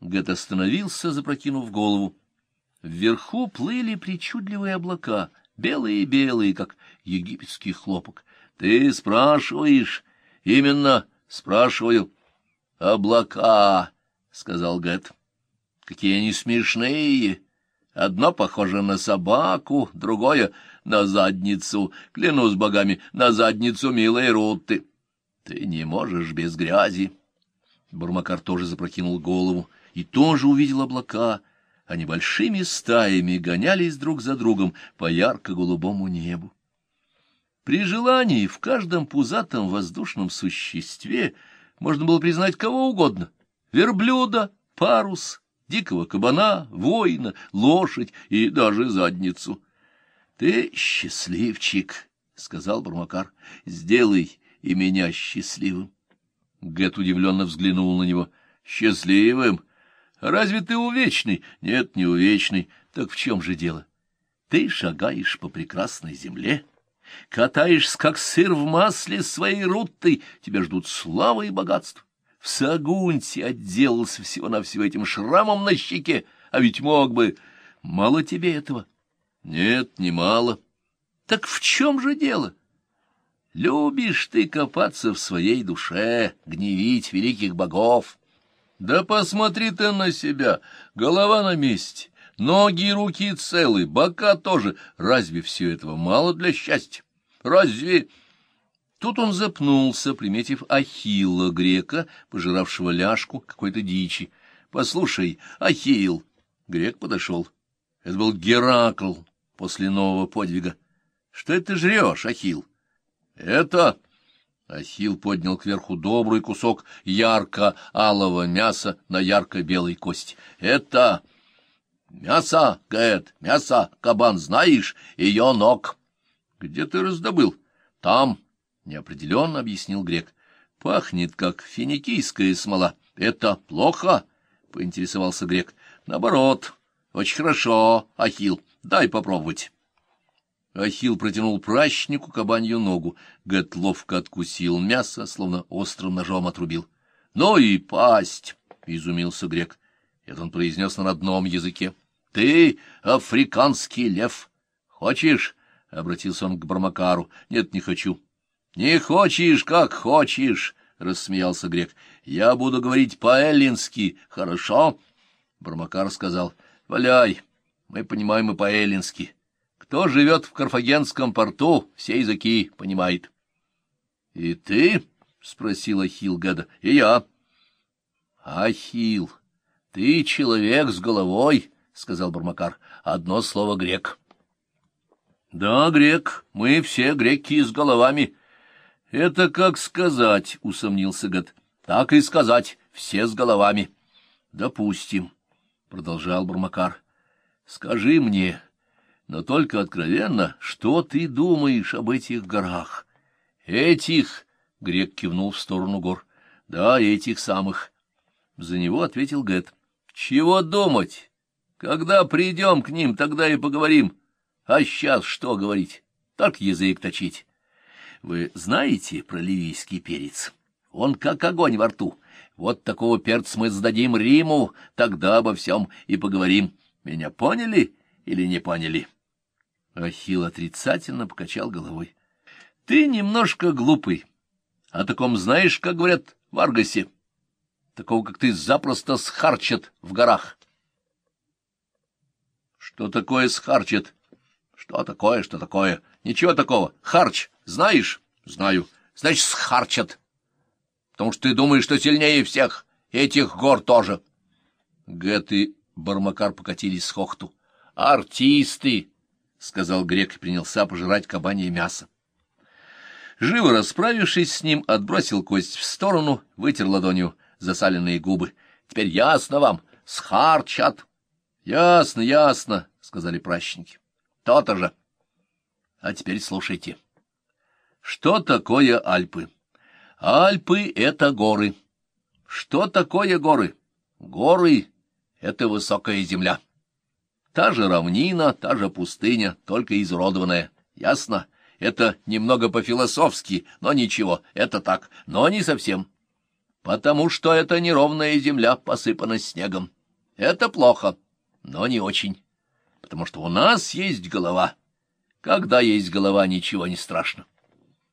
Гет остановился, запрокинув голову. Вверху плыли причудливые облака, белые-белые, как египетский хлопок. — Ты спрашиваешь? — Именно спрашиваю. — Облака, — сказал Гет. — Какие они смешные! Одно похоже на собаку, другое — на задницу. Клянусь богами, на задницу милой Рутты. Ты не можешь без грязи. Бурмакар тоже запрокинул голову и тоже увидел облака. Они большими стаями гонялись друг за другом по ярко-голубому небу. При желании в каждом пузатом воздушном существе можно было признать кого угодно — верблюда, парус, дикого кабана, воина, лошадь и даже задницу. — Ты счастливчик, — сказал Бармакар, — сделай и меня счастливым. Гэт удивленно взглянул на него. — Счастливым? Разве ты увечный? Нет, не увечный. Так в чем же дело? Ты шагаешь по прекрасной земле, катаешься, как сыр в масле своей рутой, тебя ждут слава и богатство. В Сагунте отделался всего-навсего этим шрамом на щеке, а ведь мог бы... Мало тебе этого? Нет, не мало. Так в чем же дело? Любишь ты копаться в своей душе, гневить великих богов. Да посмотри ты на себя, голова на месте, ноги и руки целы, бока тоже. Разве все этого мало для счастья? Разве... Тут он запнулся, приметив Ахилла, грека, пожиравшего ляжку какой-то дичи. — Послушай, Ахилл! Грек подошел. Это был Геракл после нового подвига. — Что это ты жрешь, Ахилл? — Это... Ахилл поднял кверху добрый кусок ярко-алого мяса на ярко-белой кости. — Это... Мясо, Гэт, мясо, кабан, знаешь, ее ног. — Где ты раздобыл? — Там... — неопределенно объяснил грек. — Пахнет, как финикийская смола. — Это плохо? — поинтересовался грек. — Наоборот. Очень хорошо, Ахилл. Дай попробовать. Ахилл протянул пращнику кабанью ногу. Гэт ловко откусил мясо, словно острым ножом отрубил. — Ну и пасть! — изумился грек. Это он произнес на родном языке. — Ты африканский лев. Хочешь? — обратился он к Бармакару. — Нет, не хочу. — Не хочешь, как хочешь, — рассмеялся грек. — Я буду говорить по-эллински, хорошо? Бармакар сказал. — Валяй, мы понимаем и по-эллински. Кто живет в Карфагенском порту, все языки понимает. — И ты? — спросил Ахилл Геда. — И я. — Ахилл, ты человек с головой, — сказал Бармакар. — Одно слово грек. — Да, грек, мы все греки с головами. — Это как сказать, — усомнился Гад. — Так и сказать, все с головами. — Допустим, — продолжал Бармакар. — Скажи мне, но только откровенно, что ты думаешь об этих горах? — Этих, — грек кивнул в сторону гор. — Да, этих самых. За него ответил Гэт. — Чего думать? Когда придем к ним, тогда и поговорим. А сейчас что говорить? Так язык точить. Вы знаете про ливийский перец? Он как огонь во рту. Вот такого перца мы сдадим Риму, тогда обо всем и поговорим. Меня поняли или не поняли?» Ахилл отрицательно покачал головой. «Ты немножко глупый. О таком знаешь, как говорят в Аргасе. Такого, как ты, запросто схарчат в горах». «Что такое схарчат?» Что такое, что такое? Ничего такого. Харч, знаешь? Знаю. Значит, схарчат. Потому что ты думаешь, что сильнее всех. Этих гор тоже. Гэт и Бармакар покатились с хохту. Артисты, — сказал грек и принялся пожирать кабанье мясо. Живо расправившись с ним, отбросил кость в сторону, вытер ладонью засаленные губы. — Теперь ясно вам, схарчат. — Ясно, ясно, — сказали пращники. То-то же. А теперь слушайте. Что такое Альпы? Альпы — это горы. Что такое горы? Горы — это высокая земля. Та же равнина, та же пустыня, только изуродованная. Ясно? Это немного по-философски, но ничего, это так, но не совсем. потому что эта неровная земля посыпана снегом. Это плохо, но не очень, потому что у нас есть голова. Когда есть голова, ничего не страшно.